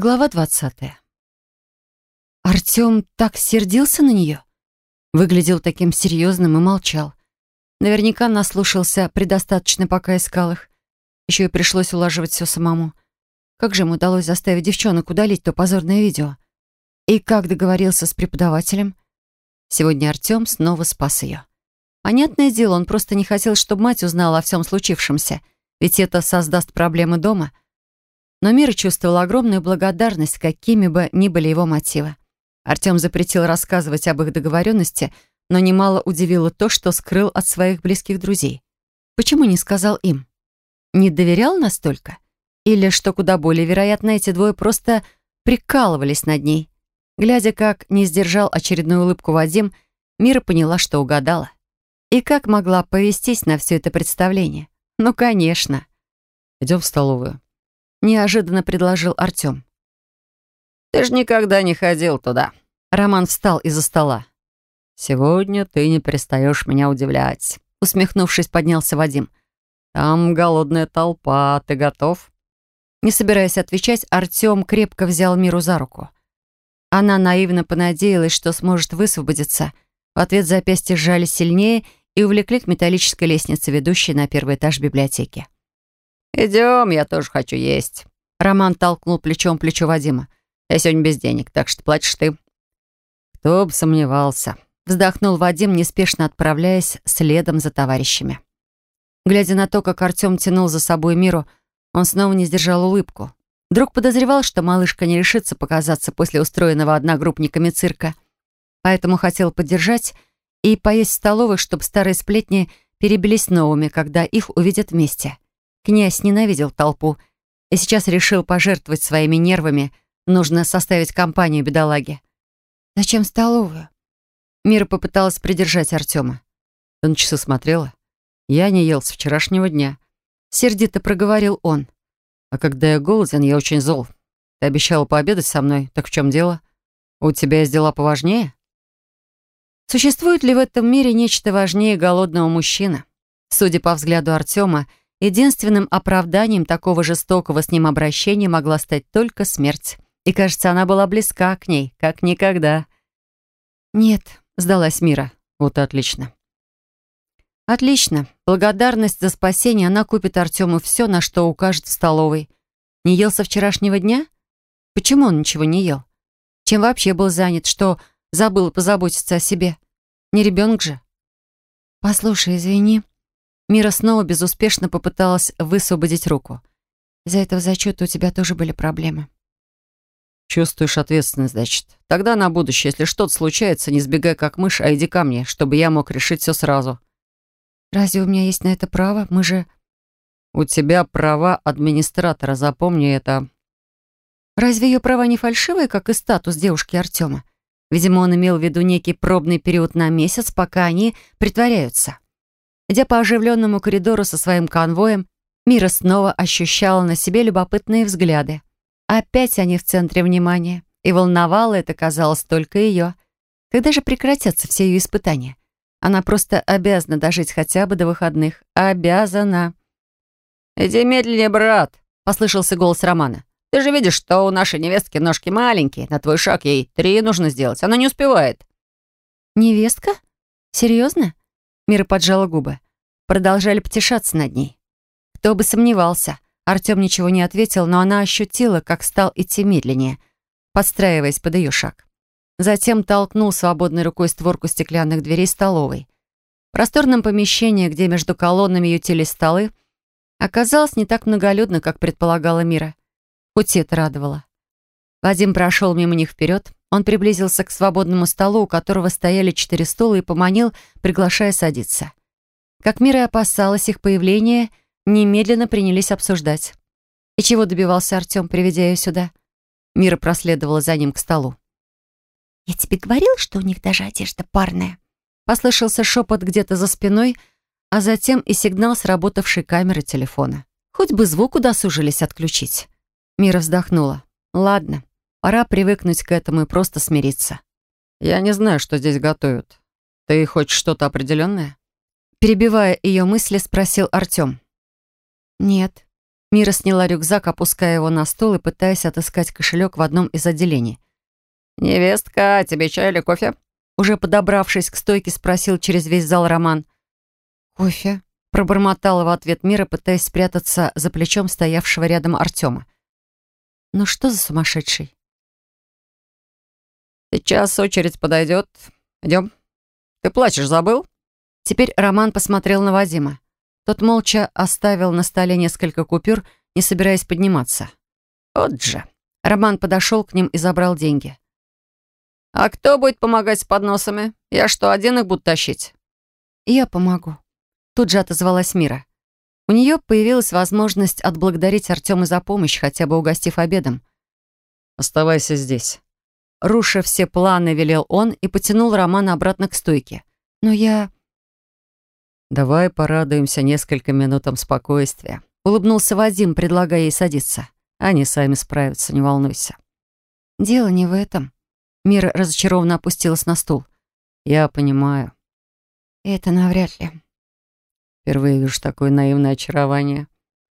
Глава двадцатая. Артем так сердился на нее. Выглядел таким серьезным и молчал. Наверняка наслушался предостаточно, пока искал их. Еще и пришлось улаживать все самому. Как же ему удалось заставить девчонок удалить то позорное видео? И как договорился с преподавателем? Сегодня Артем снова спас ее. Понятное дело, он просто не хотел, чтобы мать узнала о всем случившемся, ведь это создаст проблемы дома. Но Мира чувствовал огромную благодарность, какими бы ни были его мотивы. Артем запретил рассказывать об их договоренности, но немало удивило то, что скрыл от своих близких друзей. Почему не сказал им? Не доверял настолько? Или, что куда более вероятно, эти двое просто прикалывались над ней? Глядя, как не сдержал очередную улыбку Вадим, Мира поняла, что угадала. И как могла повестись на все это представление? Ну, конечно. «Идем в столовую», — неожиданно предложил Артем. «Ты же никогда не ходил туда». Роман встал из-за стола. «Сегодня ты не перестаешь меня удивлять», — усмехнувшись, поднялся Вадим. «Там голодная толпа. Ты готов?» Не собираясь отвечать, Артем крепко взял Миру за руку. Она наивно понадеялась, что сможет высвободиться. В ответ запястья сжали сильнее и увлекли к металлической лестнице, ведущей на первый этаж библиотеки. «Идем, я тоже хочу есть». Роман толкнул плечом плечо Вадима. Я сегодня без денег, так что платишь ты». «Кто бы сомневался», — вздохнул Вадим, неспешно отправляясь следом за товарищами. Глядя на то, как Артем тянул за собой миру, он снова не сдержал улыбку. Друг подозревал, что малышка не решится показаться после устроенного одногруппниками цирка, поэтому хотел поддержать и поесть в столовой, чтобы старые сплетни перебились новыми, когда их увидят вместе. Князь ненавидел толпу и сейчас решил пожертвовать своими нервами — Нужно составить компанию бедолаге. «Зачем столовую?» Мира попыталась придержать Артема. «Ты на часы смотрела? Я не ел с вчерашнего дня». Сердито проговорил он. «А когда я голоден, я очень зол. Ты обещала пообедать со мной, так в чем дело? У тебя есть дела поважнее?» Существует ли в этом мире нечто важнее голодного мужчины? Судя по взгляду Артема, единственным оправданием такого жестокого с ним обращения могла стать только смерть. И, кажется, она была близка к ней, как никогда. «Нет», — сдалась Мира. «Вот отлично». «Отлично. Благодарность за спасение она купит Артему все, на что укажет в столовой. Не ел со вчерашнего дня? Почему он ничего не ел? Чем вообще был занят, что забыл позаботиться о себе? Не ребенок же?» «Послушай, извини». Мира снова безуспешно попыталась высвободить руку. «Из-за этого зачета у тебя тоже были проблемы». Чувствуешь ответственность, значит. Тогда на будущее, если что-то случается, не сбегай как мышь, а иди ко мне, чтобы я мог решить все сразу. Разве у меня есть на это право? Мы же... У тебя права администратора, запомни это. Разве ее права не фальшивые, как и статус девушки Артема? Видимо, он имел в виду некий пробный период на месяц, пока они притворяются. Идя по оживленному коридору со своим конвоем, Мира снова ощущала на себе любопытные взгляды. Опять они в центре внимания. И волновало это, казалось, только ее. Когда же прекратятся все ее испытания? Она просто обязана дожить хотя бы до выходных. Обязана. «Иди медленнее, брат», — послышался голос Романа. «Ты же видишь, что у нашей невестки ножки маленькие. На твой шаг ей три нужно сделать. Она не успевает». «Невестка? Серьезно?» Мира поджала губы. Продолжали потешаться над ней. Кто бы сомневался. Артем ничего не ответил, но она ощутила, как стал идти медленнее, подстраиваясь под ее шаг. Затем толкнул свободной рукой створку стеклянных дверей столовой. В просторном помещении, где между колоннами ютились столы, оказалось не так многолюдно, как предполагала Мира. Хоть это радовало. Вадим прошел мимо них вперед. Он приблизился к свободному столу, у которого стояли четыре стула, и поманил, приглашая садиться. Как Мира опасалась их появления, немедленно принялись обсуждать. И чего добивался Артем, приведя ее сюда? Мира проследовала за ним к столу. «Я тебе говорил, что у них даже одежда парная?» Послышался шепот где-то за спиной, а затем и сигнал сработавшей камеры телефона. Хоть бы звук удосужились отключить. Мира вздохнула. «Ладно, пора привыкнуть к этому и просто смириться». «Я не знаю, что здесь готовят. Ты хочешь что-то определенное?» Перебивая ее мысли, спросил Артем. «Нет». Мира сняла рюкзак, опуская его на стол и пытаясь отыскать кошелек в одном из отделений. «Невестка, тебе чай или кофе?» Уже подобравшись к стойке, спросил через весь зал Роман. «Кофе?» — пробормотала в ответ Мира, пытаясь спрятаться за плечом стоявшего рядом Артема. «Ну что за сумасшедший?» «Сейчас очередь подойдет. Идем. Ты плачешь, забыл?» Теперь Роман посмотрел на Вадима. Тот молча оставил на столе несколько купюр, не собираясь подниматься. «Вот же!» Роман подошел к ним и забрал деньги. «А кто будет помогать с подносами? Я что, один их буду тащить?» «Я помогу». Тут же отозвалась Мира. У нее появилась возможность отблагодарить Артема за помощь, хотя бы угостив обедом. «Оставайся здесь». Руша все планы, велел он и потянул Романа обратно к стойке. «Но я...» «Давай порадуемся несколько минутам спокойствия», — улыбнулся Вадим, предлагая ей садиться. «Они сами справятся, не волнуйся». «Дело не в этом», Мира разочарованно опустилась на стул. «Я понимаю». «Это навряд ли». Впервые вижу такое наивное очарование.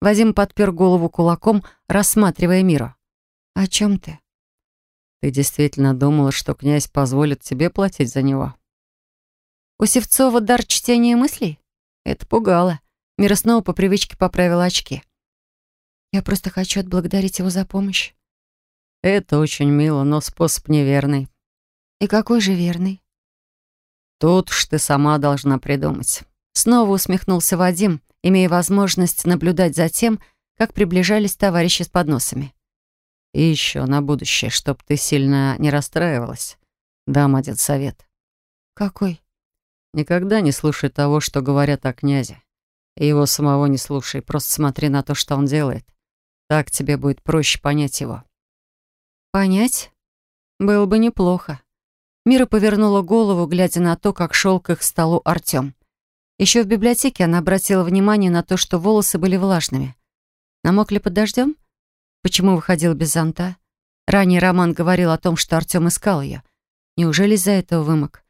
Вадим подпер голову кулаком, рассматривая Миру. «О чем ты?» «Ты действительно думала, что князь позволит тебе платить за него?» У Севцова дар чтения мыслей? Это пугало. Мира снова по привычке поправила очки. «Я просто хочу отблагодарить его за помощь». Это очень мило, но способ неверный. И какой же верный? Тут уж ты сама должна придумать. Снова усмехнулся Вадим, имея возможность наблюдать за тем, как приближались товарищи с подносами. И еще на будущее, чтоб ты сильно не расстраивалась. Дам один совет. Какой? Никогда не слушай того, что говорят о князе. И его самого не слушай, просто смотри на то, что он делает. Так тебе будет проще понять его. Понять? Было бы неплохо. Мира повернула голову, глядя на то, как шел к их столу Артем. Еще в библиотеке она обратила внимание на то, что волосы были влажными. Намокли под дождем? Почему выходил без зонта? Ранее Роман говорил о том, что Артем искал ее. Неужели из-за этого вымок?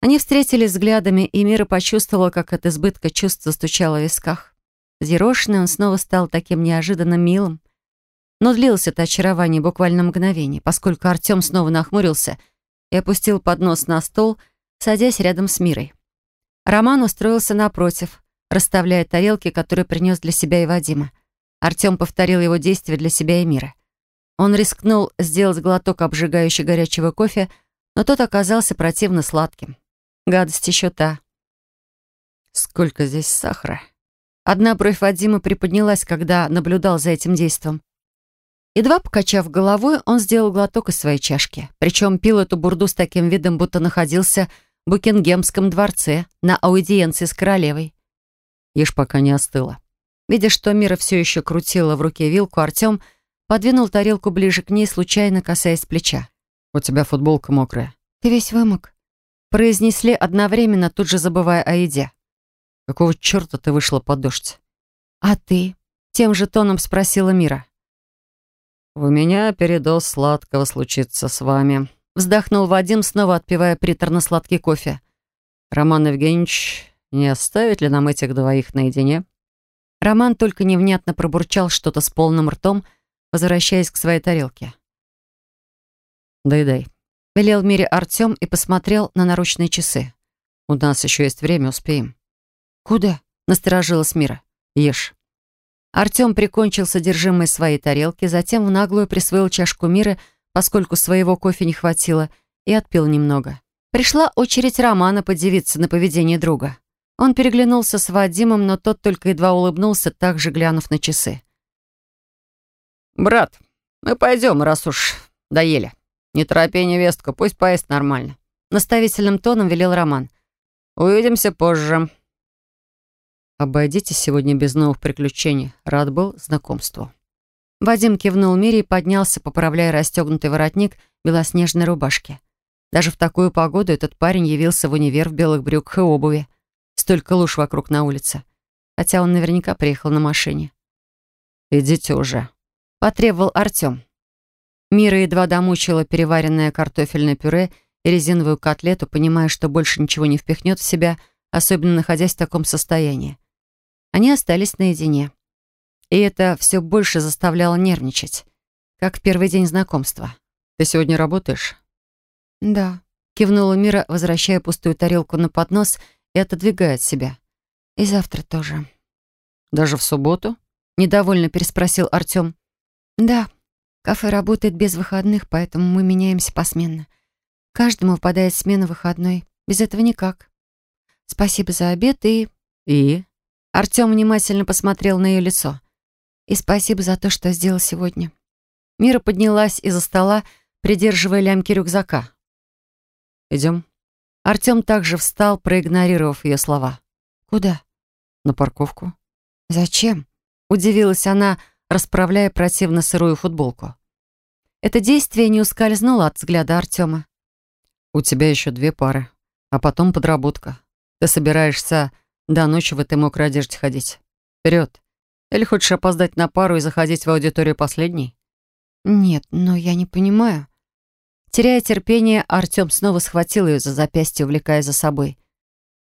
Они встретились взглядами, и Мира почувствовала, как от избытка чувств застучало в висках. Зерошенный он снова стал таким неожиданно милым. Но длилось это очарование буквально мгновение, поскольку Артем снова нахмурился и опустил поднос на стол, садясь рядом с Мирой. Роман устроился напротив, расставляя тарелки, которые принес для себя и Вадима. Артем повторил его действия для себя и Мира. Он рискнул сделать глоток обжигающего горячего кофе, но тот оказался противно сладким. Гадость еще та. «Сколько здесь сахара?» Одна бровь Вадима приподнялась, когда наблюдал за этим действом. Едва покачав головой, он сделал глоток из своей чашки. Причем пил эту бурду с таким видом, будто находился в Букингемском дворце на аудиенции с королевой. Ешь, пока не остыла. Видя, что Мира все еще крутила в руке вилку, Артем подвинул тарелку ближе к ней, случайно касаясь плеча. «У тебя футболка мокрая». «Ты весь вымок», — произнесли одновременно, тут же забывая о еде. «Какого черта ты вышла под дождь?» «А ты?» — тем же тоном спросила Мира. «У меня передоз сладкого случится с вами», — вздохнул Вадим, снова отпивая приторно-сладкий кофе. «Роман Евгеньевич, не оставит ли нам этих двоих наедине?» Роман только невнятно пробурчал что-то с полным ртом, возвращаясь к своей тарелке. «Дай-дай», — велел в мире Артем и посмотрел на наручные часы. «У нас еще есть время, успеем». «Куда?» — насторожилась Мира. «Ешь». Артем прикончил содержимое своей тарелки, затем в наглую присвоил чашку мира, поскольку своего кофе не хватило, и отпил немного. Пришла очередь Романа подивиться на поведение друга. Он переглянулся с Вадимом, но тот только едва улыбнулся, также глянув на часы. «Брат, мы пойдем, раз уж доели. Не торопи невестку, пусть поест нормально», — наставительным тоном велел Роман. «Увидимся позже». «Обойдитесь сегодня без новых приключений. Рад был знакомству». Вадим кивнул Мире и поднялся, поправляя расстегнутый воротник белоснежной рубашки. Даже в такую погоду этот парень явился в универ в белых брюках и обуви. Столько луж вокруг на улице. Хотя он наверняка приехал на машине. «Идите уже», — потребовал Артем. Мира едва домучила переваренное картофельное пюре и резиновую котлету, понимая, что больше ничего не впихнет в себя, особенно находясь в таком состоянии. Они остались наедине. И это все больше заставляло нервничать, как в первый день знакомства. «Ты сегодня работаешь?» «Да», — кивнула Мира, возвращая пустую тарелку на поднос и отодвигая от себя. «И завтра тоже». «Даже в субботу?» — недовольно переспросил Артём. «Да, кафе работает без выходных, поэтому мы меняемся посменно. Каждому выпадает смена выходной. Без этого никак. Спасибо за обед и...» «И?» Артём внимательно посмотрел на её лицо. «И спасибо за то, что сделал сегодня». Мира поднялась из-за стола, придерживая лямки рюкзака. Идем. Артём также встал, проигнорировав её слова. «Куда?» «На парковку». «Зачем?» — удивилась она, расправляя противно сырую футболку. Это действие не ускользнуло от взгляда Артема. «У тебя еще две пары, а потом подработка. Ты собираешься до ночи в этой мокрой одежде ходить? Вперед! Или хочешь опоздать на пару и заходить в аудиторию последней?» «Нет, но я не понимаю». Теряя терпение, Артем снова схватил ее за запястье, увлекая за собой.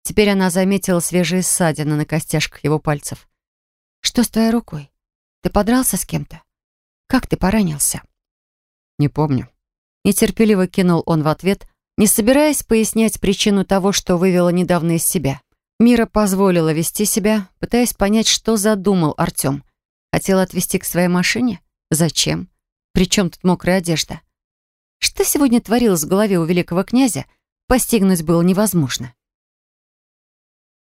Теперь она заметила свежие ссадины на костяшках его пальцев. «Что с твоей рукой? Ты подрался с кем-то? Как ты поранился?» «Не помню». Нетерпеливо кинул он в ответ, не собираясь пояснять причину того, что вывела недавно из себя. Мира позволила вести себя, пытаясь понять, что задумал Артем. Хотел отвезти к своей машине? Зачем? Причем тут мокрая одежда? Что сегодня творилось в голове у великого князя, постигнуть было невозможно.